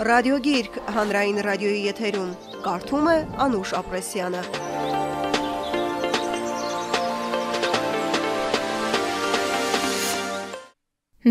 Ռադիոգիրք հանրային ռադիոյի եթերում կարդում է Անուշ Ապրեսյանը։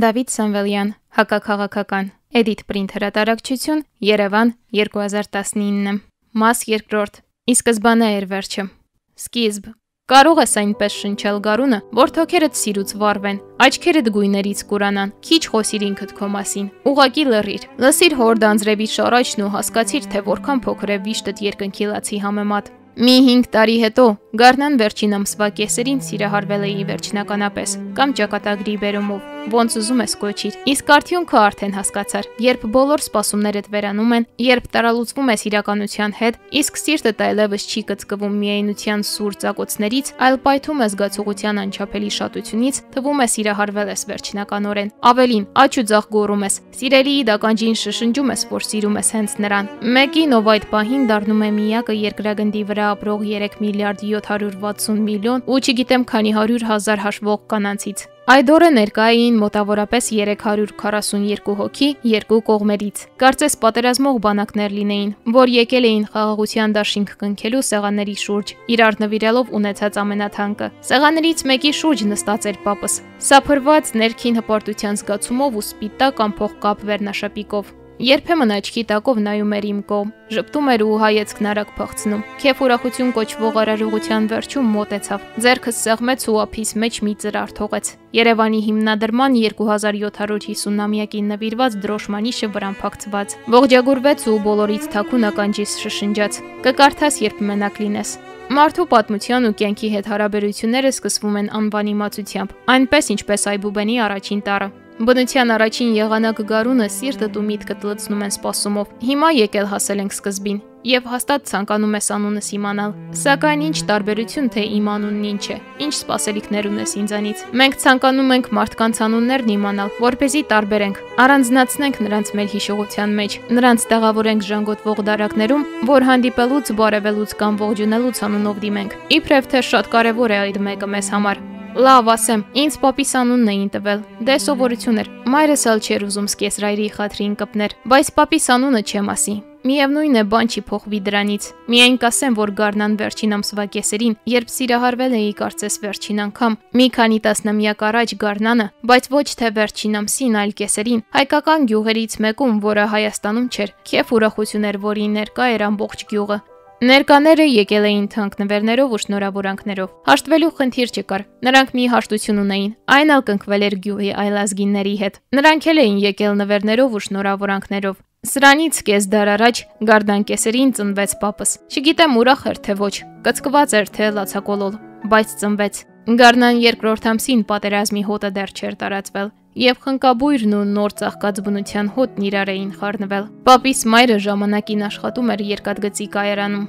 Դավիթ Սամվելյան, Հակակաղակական, Edit Print հրատարակչություն, Երևան 2019։ Մաս 2. Ի սկզբանե էր վերջը։ Սկիզբ Կարող ես այնպես շնչել գարունը, որ թոքերդ սիրուց վառվեն, աչքերդ գույներից կուրանան, քիչ խոսիր ինքդ քո մասին։ Ուղակի լռիր։ Լսիր հոր դանձրևի շարաչն ու հասկացիր, թե որքան փոքր է վիշտդ երկնքի լացի համեմատ։ Մի 5 տարի հետո Գառնան վերջին ամսվա կեսերին սիրահարվել էի վերջնականապես կամ ճակատագրի բերումով ոնց ուզում ես կոչիր։ Իսկ արդյունքը արդեն հասկացար, երբ բոլոր սպասումներդ վերանում են, երբ տարալուծվում ես իրականության հետ, իսկ սիրտդ այլևս չի կծկվում միայնության սուր ծակոցներից, այլ պայթում է զգացողության անչափելի շատությունից, թվում է սիրահարվել ես վերջնականորեն։ Ավելին, աչ ու ձախ գոռում ես, սիրելիի դականջին շշնջում ես, որ սիրում ես հենց նրան։ Մեկին, ով այդ պահին դառնում է միակը երկրագնդի վրա ապրող 3 միլիարդ 760 միլիոն ու չգիտեմ քանի 100 հազար հաշվող կանանցից։ Այդ օրը ներկա էին մոտավորապես 342 հոգի երկու կողմերից։ Կարծես պատերազմող բանակներ լինեին, որ եկել էին խաղաղության դաշինք կնքելու սեղանների շուրջ, իրար նվիրելով ունեցած ամենաթանկը։ Սեղաններից մեկի շուրջ նստած էր պապս։ Սափրված ներքին հպարտության զգացումով ու սպիտակ ամփող կապ վերնաշապիկով։ Երբեմն աչքի տակով նայում էր իմ կողմ, ժպտում էր ու հայեցքն արագ փախցնում։ Քեֆ ուրախություն կոչվող արարողության վերջում մոտեցավ։ Ձերքս սեղմեց ու ափիս մեջ մի ծրար թողեց։ Երևանի հիմնադրման 2750-ամյակին նվիրված դրոշմանիշը վրան փակցված։ Ողջագուրվեց ու բոլորից թաքուն ականջիս շշնջաց. «Կկարդաս, երբ մենակ լինես»։ Մարդու պատմության ու կյանքի հետ հարաբերությունները սկսվում են անվանիմացությամբ, այնպես ինչպես Այբուբենի առաջին տարը։ Բնության առաջին եղանակ գարունը սիրտդ ու միտքդ լցնում են սպասումով։ Հիմա եկել հասել ենք սկզբին եւ հաստատ ցանկանում ես անունս իմանալ։ Սակայն ինչ տարբերություն թե իմ անունն ինչ է։ Ինչ սպասելիքներ ունես ինձանից։ Մենք ցանկանում ենք մարդկանց անուններն իմանալ, որ เป զի տարբերենք, առանձնացնենք նրանց մեր հիշողության մեջ, նրանց տեղավորենք ժանգոտվող դարակներում, որ հանդիպելուց, բարևելուց կամ ողջունելուց անունով դիմենք։ Իբրև թե շատ կարևոր է այդ մեկը մեզ համար։ Լավ, ասեմ, ինձ պապիս անունն էին տվել։ Դե սովորություն էր։ Մայրս ալ չէր ուզում սկեսրայրի խաթրին կպներ, բայց պապիս անունը չեմ ասի։ Միևնույն է, բան չի փոխվի դրանից։ Միայն կասեմ, որ Գառնան վերջին ամսվա կեսերին, երբ սիրահարվել էի կարծես վերջին անգամ, մի քանի տասնամյակ առաջ Գառնանը, բայց ոչ թե վերջին ամսին, այլ կեսերին, հայկական գյուղերից մեկում, որը Հայաստանում չէր, քեֆ ուրախություն էր, որի ներկա էր ամբողջ գյուղը, Ներկաները եկել էին թանկնվերներով ու շնորհավորանքներով։ Հաշտվելու խնդիր չկար։ Նրանք մի հաշտություն ունեին։ Այն ալ կնքվել էր գյուղի այլազգինների հետ։ Նրանք էլ էին եկել նվերներով ու շնորհավորանքներով։ Սրանից կես դար առաջ Գարդան կեսերին ծնվեց պապս։ Չգիտեմ ուրախ էր թե ոչ, կծկված էր թե լացակոլոլ, բայց ծնվեց։ Գառնան երկրորդ ամսին պատերազմի հոտը դեռ չէր տարածվել եւ խնկաբույրն ու նոր ծաղկած բնության հոտն իրար էին խառնվել։ Պապիս մայրը ժամանակին աշխատում էր երկաթգծի կայարանում։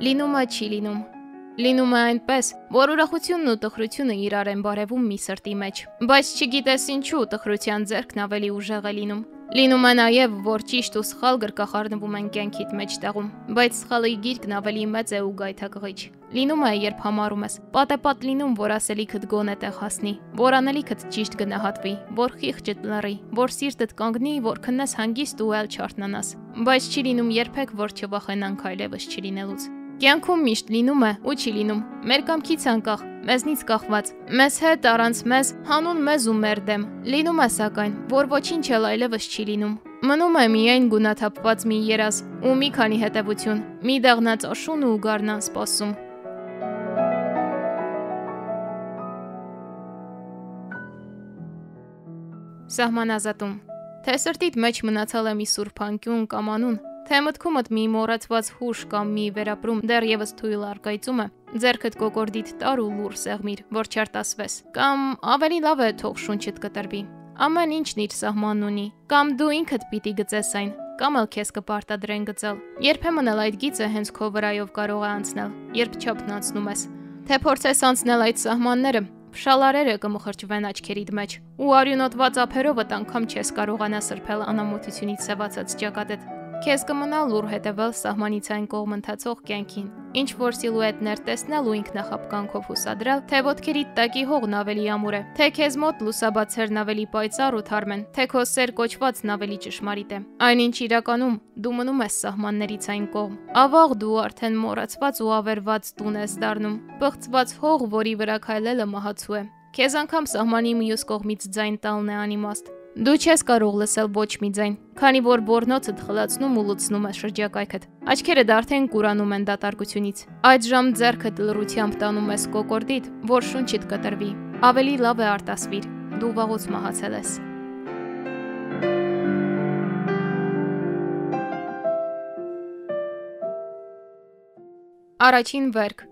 Լինումը չի լինում։ Լինում է այնպես, որ ուրախությունն ու տխրությունը իրար են բարևում մի սրտի մեջ, բայց չգիտես ինչու տխրության ձեռքն ավելի ուժեղ է լինում։ Լինում է նաև, որ ճիշտ ու սխալ գրկախառնվում են կյանքիդ մեջտեղում, բայց սխալի գիրկն ավելի մեծ է ու գայթակղիչ։ Լինում է, երբ համարում ես, պատեպատ լինում, որ ասելիքդ գոնե տեղ հասնի, որ անելիքդ ճիշտ գնահատվի, որ խիղճդ լռի, որ սիրտդ կանգնի, որ քննես հանգիստ ու ել չարտնանաս։ Բայց չի լինում երբեք, որ չվախենանք այլևս չլինելուց։ Կյանքում միշտ լինում է ու չի լինում։ Մեր կամքից անկախ, մեզնից կախված։ Մեզ հետ առանց մեզ հանուն մեզ ու մեր դեմ։ Լինում է սակայն, որ ոչինչ էլ այլևս չի լինում։ Մնում է միայն գունաթափված մի երազ ու մի քանի հետևություն, մի դեղնած աշուն ու գառնան սպասում։ Սահմանազատում Թե սրտիդ մեջ մնացալ է մի սուրբ անկյուն կամ անուն, Թե մտքումդ մի մոռացված հուշ կամ մի վերապրում դեռևս թույլ արկայծում է, ձերքդ կոկորդիդ տար ու լուր սեղմիր, որ չարտասվես, կամ ավելի լավ է թող շունչդ կտրվի։ Ամեն ինչն իր սահմանն ունի, կամ դու ինքդ պիտի գծես այն, կամ էլ քեզ կպարտադրեն գծել։ Երբեմն էլ այդ գիծը հենց քո վրայով կարող է անցնել, երբ չափն անցնում ես։ Թե փորձես անցնել այդ սահմանները, Շալարերը կմխրճվեն աչքերիդ մեջ, ու արյունոտված ափերովդ անգամ չես կարողանա սրբել անամոթությունից սևացած ճակատդ։ Քեզ կմնա լուր հետևել սահմանից այն կողմ ընթացող կյանքին, ինչ որ սիլուետներ տեսնել ու ինքնախապկանքով հուսադրել, թե ոտքերիդ տակի հողն ավելի ամուր է, թե քեզ մոտ լուսաբացերն ավելի պայծառ ու թարմ են, թե քո սեր կոչվածն ավելի ճշմարիտ է։ Այնինչ իրականում դու մնում ես սահմաններից այն կողմ։ Ավաղ դու արդեն մոռացված ու ավերված տուն ես դառնում։ Բղծված հող, որի վրա քայլելը մահացու է։ Քեզ անգամ սահմանի մյուս կողմից ձայն տալն է անիմաստ։ Դու չես կարող լսել ոչ մի ձայն, քանի որ բորնոցդ խլացնում ու լցնում է շրջակայքդ։ Աչքերդ արդեն կուրանում են դատարկությունից։ Այդ ժամ ձեռքդ լրությամբ տանում ես կոկորդիդ, որ շունչիդ կտրվի։ Ավելի լավ է արտասվիր։ Դու վաղուց մահացել ես։ Առաջին վերք.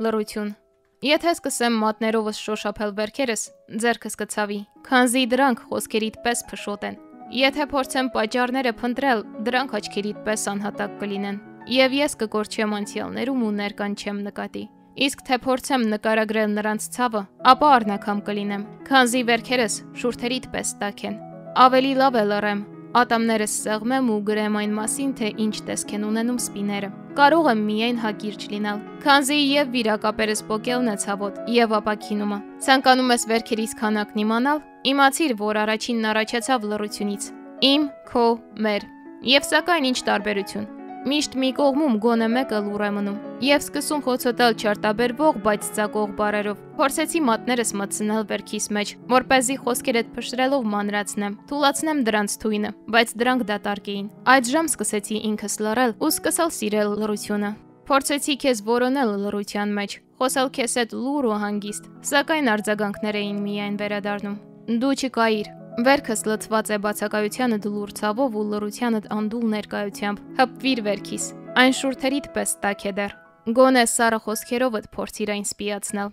Լրություն Եթե սկսեմ մատներովս շոշափել վերքերս, ձերքս կցավի, քանզի դրանք խոսքերիդ պես փշոտ են։ Եթե փորձեմ պատճառները փնտրել, դրանք աչքերիդ պես անհատակ կլինեն։ Եվ ես կկորչեմ անցյալներում ու ներկան չեմ նկատի։ Իսկ թե փորձեմ նկարագրել նրանց ցավը, ապա առնակամ կլինեմ, քանզի վերքերս շուրթերիդ պես տաք են։ Ավելի լավ է լռեմ, ատամներս սեղմեմ ու գրեմ այն մասին, թե ինչ տեսք են ունենում սպիները։ Կարող եմ միայն հակիրճ լինել, քանզի եւ վիրակապերս փոկելն է ցավոտ եւ ապակինումը։ Ցանկանում ես վերքերից քանակն իմանալ, իմացիր, որ առաջինն առաջացավ լռությունից։ Իմ, քո, մեր։ Եվ սակայն ինչ տարբերություն։ Միշտ մի կողմում գոնե մեկը լուր է մնում։ Եվ սկսում խոցոտալ չարտաբերվող, բայց ցակող բարերով։ Փորձեցի մատներս մտցնել վերքիս մեջ, որ เป զի խոսքերդ փշրելով մանրացնեմ, թուլացնեմ դրանց թույնը, բայց դրանք դատարկ էին։ Այդ ժամ սկսեցի ինքս լռել ու սկսալ սիրել լռությունը։ Փորձեցի քեզ որոնել լռության մեջ, խոսալ քեզ հետ լուր ու հանգիստ, սակայն արձագանքներ էին միայն վերադառնում։ Դու չկայիր, Վերքս լծված է բացակայությանը դլուր ցավով ու լռությանդ անդուլ ներկայությամբ։ Հպվիր վերքիս։ Այն շուրթերիդ պես տակ է դեռ։ Գոնե սարը խոսքերովդ փորձիր այն սպիացնել։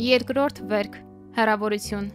Երկրորդ վերք՝ հերավորություն։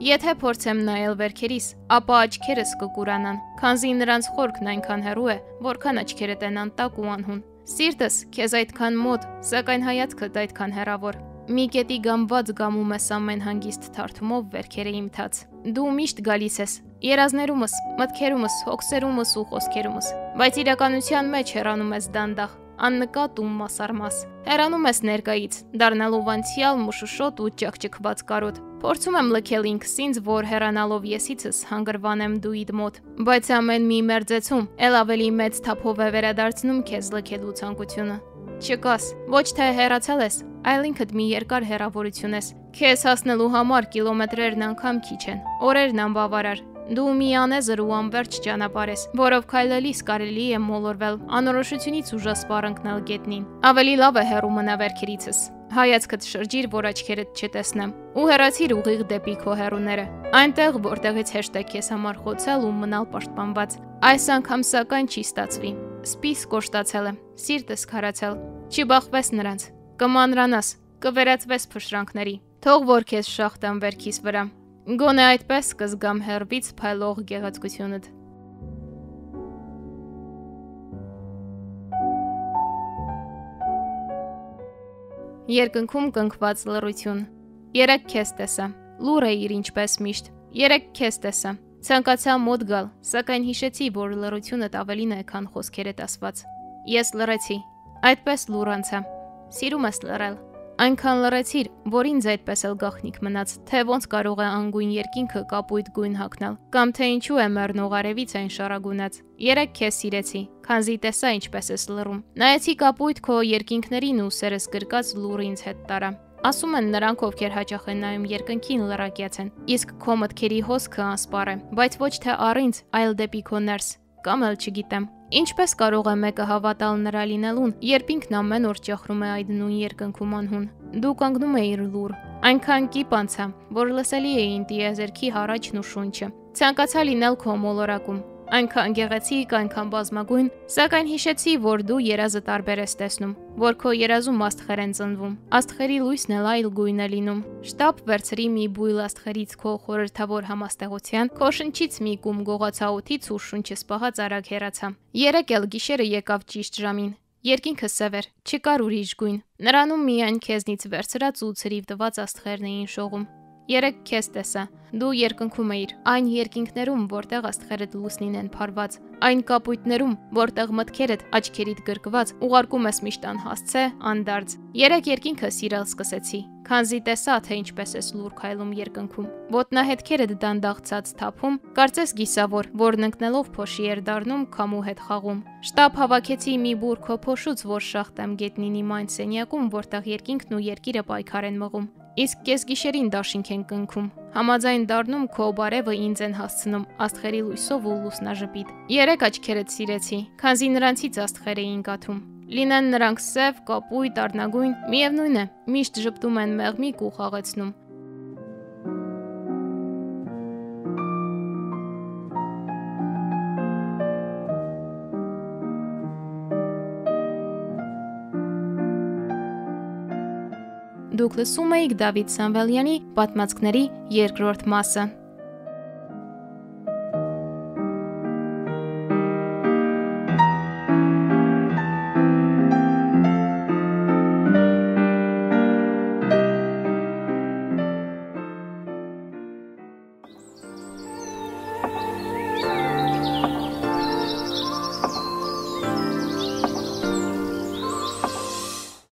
Եթե փորձեմ նայել վերքերիս, ապա աչքերս կկուրանան, քանզի նրանց խորքն այնքան հեռու է, որքան աչքերը տենան տակ ու անհուն։ Սիրտս քեզ այդքան մոտ, սակայն հայացքդ այդքան հեռավոր։ Մի կետի գամված գամում ես ամեն հանգիստ թարթումով վերքերը իմթած։ Դու միշտ գալիս ես, երազներումս, մտքերումս, հոգսերումս ու խոսքերումս, բայց իրականության մեջ հեռանում ես դանդաղ, աննկատ ու մասարմաս։ Հեռանում ես ներկայից, դառնալով անցյալ մուշուշոտ ու ճակճկված կարոտ։ Փորձում եմ լքել ինքս ինձ, որ հեռանալով եսիցս հանգրվանեմ դու իդ մոտ, բայց ամեն մի մերձեցում ել ավելի մեծ թափով է վերադարձնում քեզ լքելու ցանկությունը։ Չկաս, ոչ թե հեռացել ես, այլ ինքդ մի երկար հեռավորություն ես։ Քեզ հասնելու համար կիլոմետրերն անգամ քիչ են, օրերն անբավարար։ Դու մի անեզր ու անverջ ճանապարհ ես, որով քայլելիս կարելի է մոլորվել, անորոշությունից ուժասպառ ընկնել գետնին։ Ավելի լավ է հեռու մնա վերքերիցս։ Հայացքդ շրջիր, որ աչքերդ չտեսնեմ, ու հեռացիր ուղիղ դեպի քո հեռուները։ Այնտեղ, որտեղից հեշտ է քեզ համար խոցել ու մնալ պաշտպանված։ Այս անգամ սակայն չի ստացվի։ Սպիս կոշտացել է, սիրտս քարացել։ Չբախվես նրանց, կմանրանաս, կվերածվես փշրանքների։ Թող որ քեզ շախտան վերքիս վրա։ Գոնե այդպես կզգամ հերվից փայլող գեղեցկությունդ։ Երկնքում կնքված լռություն։ Երեք քեզ տեսա։ Լուր էիր ինչպես միշտ։ Երեք քեզ տեսա։ Ցանկացա մոտ գալ, սակայն հիշեցի, որ լռությունդ ավելին է, քան խոսքերդ ասված։ Ես լռեցի։ Այդպես լուր անցա։ Սիրում ես լռել։ Այնքան լռեցիր, որ ինձ այդպես էլ գախնիկ մնաց, թե ոնց կարող է անգույն երկինքը կապույտ գույն հագնել, կամ թե ինչու է մեռնող արևից այն շարագունած։ Երեք քեզ սիրեցի, քանզի տեսա ինչպես ես լռում։ Նայեցի կապույտ քո երկինքներին ու սերս գրկած լուրը ինձ հետ տարա։ Ասում են նրանք, ովքեր հաճախ են նայում երկնքին լրակյաց են, իսկ քո մտքերի հոսքը անսպար է, բայց ոչ թե առինց, այլ դեպի քո ներս, կամ էլ չգիտեմ։ Ինչպես կարող է մեկը հավատալ նրա լինելուն, երբ ինքն ամեն օր ճախրում է այդ նույն երկնքում անհուն։ Դու կանգնում էիր լուր, այնքան կիպ անցա, որ լսելի էին տիեզերքի հարաճն ու շունչը։ Ցանկացա լինել քո մոլորակում, այնքան գեղեցիկ, այնքան բազմագույն, սակայն հիշեցի, որ դու երազը տարբեր ես տեսնում, որ քո երազում աստղեր են ծնվում։ Աստղերի լույսն էլ այլ գույն է լինում։ Շտապ վերցրի մի բույլ աստղերից քո խորհրդավոր համաստեղության, քո շնչից մի կում գողացա օդից ու շունչս պահած արագ հեռացա։ Երեք էլ գիշերը եկավ ճիշտ ժամին։ Երկինքը սև էր, չկար ուրիշ գույն։ Նրանում միայն քեզնից վերցրած ու ծրիվ տված աստղերն էին շողում։ Երեք քեզ տեսա։ Դու երկնքում էիր, այն երկինքներում, որտեղ աստղերը լուսնին են փարված, Այն կապույտներում, որտեղ մտքերդ աչքերիդ գրկված, ուղարկում ես միշտ անհասցե, անդարձ։ Երեք երկինքը սիրել սկսեցի, քանզի տեսա, թե ինչպես ես լուր քայլում երկնքում։ Ոտնահետքերդ դանդաղցած թափում, կարծես գիսավոր, որն ընկնելով փոշի էր դառնում քամու հետ խաղում։ Շտապ հավաքեցի մի բուր քո փոշուց, որ շախտեմ գետնինի մայն սենյակում, որտեղ երկինքն ու երկիրը պայքար են մղում։ Իսկ կես գիշերին դաշինք են կնքում։ Համաձայն դառնում քո բարևը ինձ են հասցնում աստղերի լույսով ու լուսնաժպիտ։ Երեք աչքերդ սիրեցի, քանզի նրանցից աստղեր էին կաթում։ Լինեն նրանք սև, կապույտ, արնագույն, միևնույն է, միշտ ճպտում են մեղմիկ ու խաղեցնում։ Դուք լսում եք Դավիթ Սամվելյանի պատմածքների երկրորդ մասը։